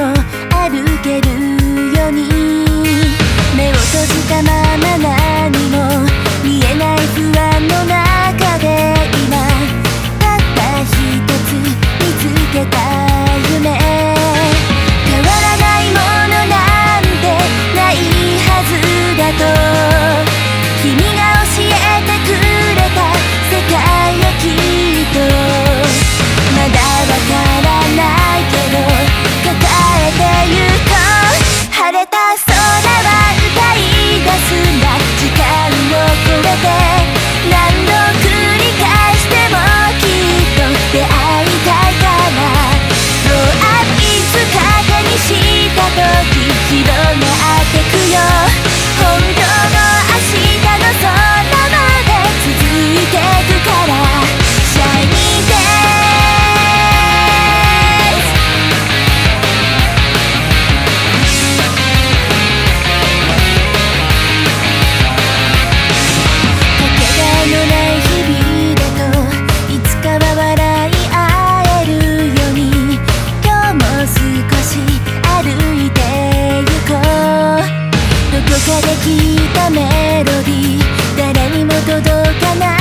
も歩けるように。目を閉じたままなしたメロディー。誰にも届かない。